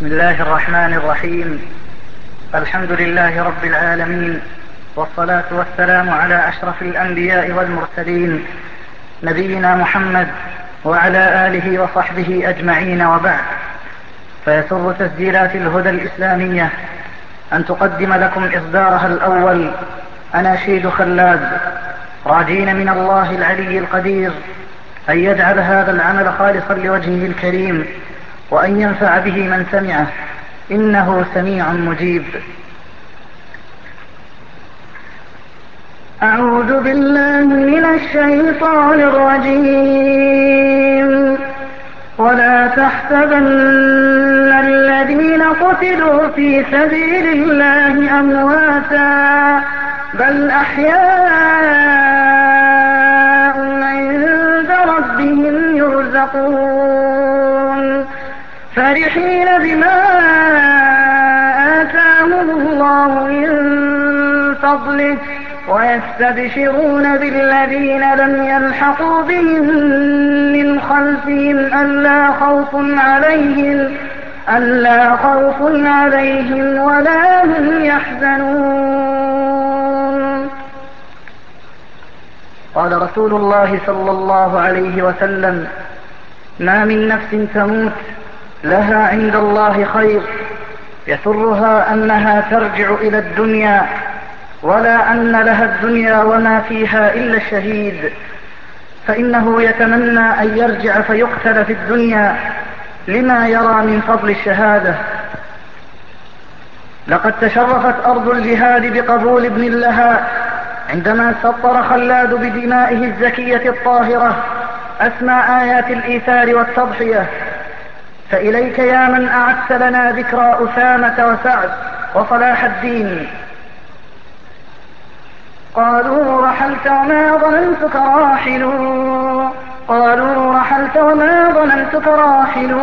بسم الله الرحمن الرحيم. الحمد لله رب العالمين والصلاة والسلام على أشرف الأنبياء والمرسلين نبينا محمد وعلى آله وصحبه أجمعين وبعد. فيسر تسجيلات الهدى الإسلامية أن تقدم لكم إصدارها الأول أناشيد خلاد راجين من الله العلي القدير أن يجعل هذا العمل خالصا لوجهه الكريم. وأن ينفع به من سمعه إنه سميع مجيب. أعوذ بالله من الشيطان الرجيم. ولا تحسبن الذين قتلوا في سبيل الله أمواتا بل أحياء عند ربهم يرزقون. فرحين بما آتاهم الله من فضله ويستبشرون بالذين لم يلحقوا بهم من خلفهم ألا خوف عليهم ألا خوف عليهم ولا هم يحزنون. قال رسول الله صلى الله عليه وسلم ما من نفس تموت لها عند الله خير يسرها أنها ترجع إلى الدنيا ولا أن لها الدنيا وما فيها إلا الشهيد. فإنه يتمنى أن يرجع فيقتل في الدنيا لما يرى من فضل الشهادة. لقد تشرفت أرض الجهاد بقبول ابن لها عندما سطر خلاد بدمائه الزكية الطاهرة أسمى آيات الإيثار والتضحية. فإليك يا من أعدت لنا ذكرى أسامة وسعد وصلاح الدين. قالوا رحلت وما ظننتك راحل. قالوا رحلت وما ظننتك راحل.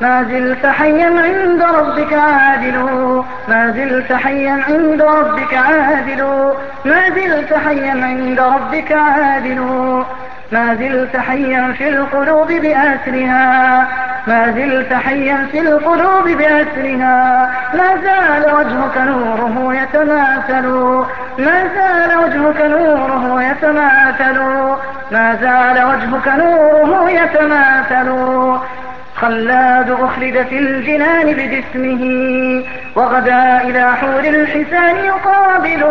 ما زلت حيا عند ربك عادل. ما زلت حيا عند ربك عادل. ما زلت حيا عند ربك عادل. ما زلت حيا في القلوب بأسرها. ما زلت حيا في القلوب بأسرها. ما زال وجهك نوره يتماثل. ما زال وجهك نوره يتماثل. ما زال وجهك نوره يتماثل. خلاد أخلد في الجنان بجسمه. وغدا إلى حور الحسان يقابل.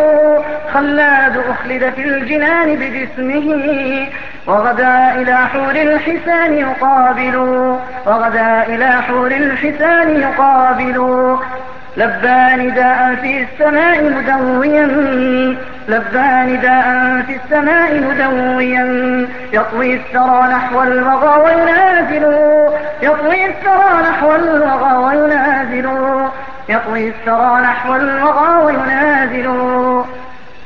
خلاد أخلد في الجنان بجسمه. وغدا إلى حور الحسان يقابل وغدا إلى حور الحسان يقابل لبى نداء في السماء مدويا. لبى نداء في السماء مدويا. يطوي الثرى نحو الوغى وينازل. يطوي الثرى نحو الوغى وينازل. يطوي الثرى نحو الوغى وينازل.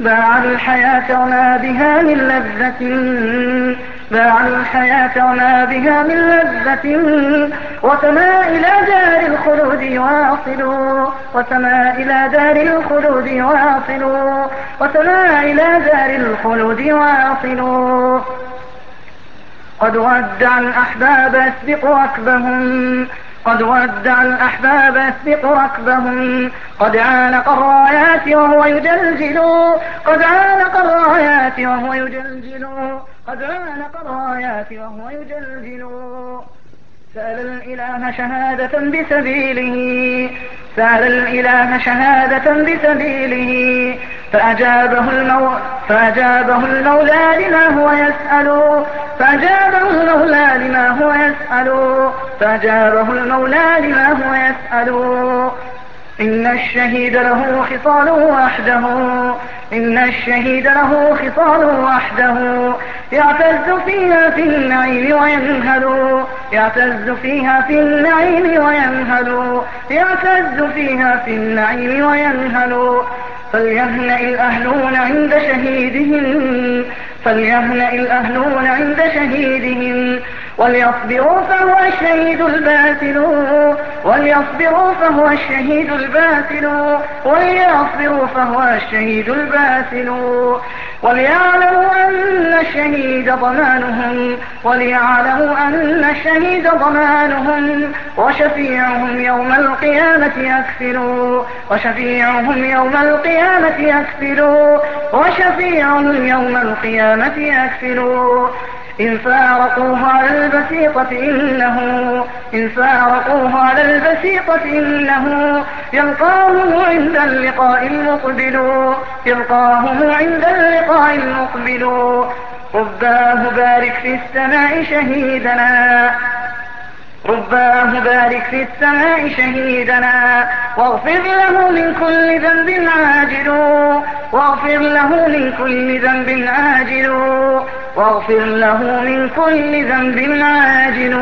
باع الحياة وما بها من لذة باع الحياة وما بها من لذة. وسما إلى دار الخلود واصل وسما إلى دار الخلود واصل وسما إلى دار الخلود واصل قد ودع الأحباب يسبق ركبهم قد ودع الأحباب يسبق ركبهم. قد عانق الرايات وهو يجلجل. قد عانق الرايات وهو يجلجل. قد عانق الرايات وهو يجلجل. سأل الإله شهادة بسبيله. سأل الإله شهادة بسبيله. فأجابه المولى فأجابه المولى لما هو يسأل. فأجابه المولى لما هو يسأل. فأجابه المولى لما هو يسأل. إن الشهيد له خصال وحده. إن الشهيد له خصال وحده. يعتز فيها في النعيم وينهل. يعتز فيها في النعيم وينهل. يعتز فيها في النعيم وينهل. فليهنأ الأهلون عند شهيدهم. فليهنأ الأهلون عند شهيدهم. وليصبروا فهو الشهيد الباسل وليصبروا فهو الشهيد الباسل وليصبروا فهو الشهيد الباسل وليعلموا أن الشهيد ضمانهم. وليعلموا أن الشهيد ضمانهم. وشفيعهم يوم القيامة يكفلوا وشفيعهم يوم القيامة يكفلوا وشفيعهم يوم القيامة يكفلوا إن فارقوه على البسيطة إنه إن فارقوه على البسيطة إنه يلقاهم عند اللقاء المقبل يلقاهم عند اللقاء المقبل. رباه بارك في السماء شهيدنا. رباه بارك في السماء شهيدنا. واغفر له من كل ذنب عاجل. واغفر له من كل ذنب عاجل. واغفر له من كل ذنب عاجل.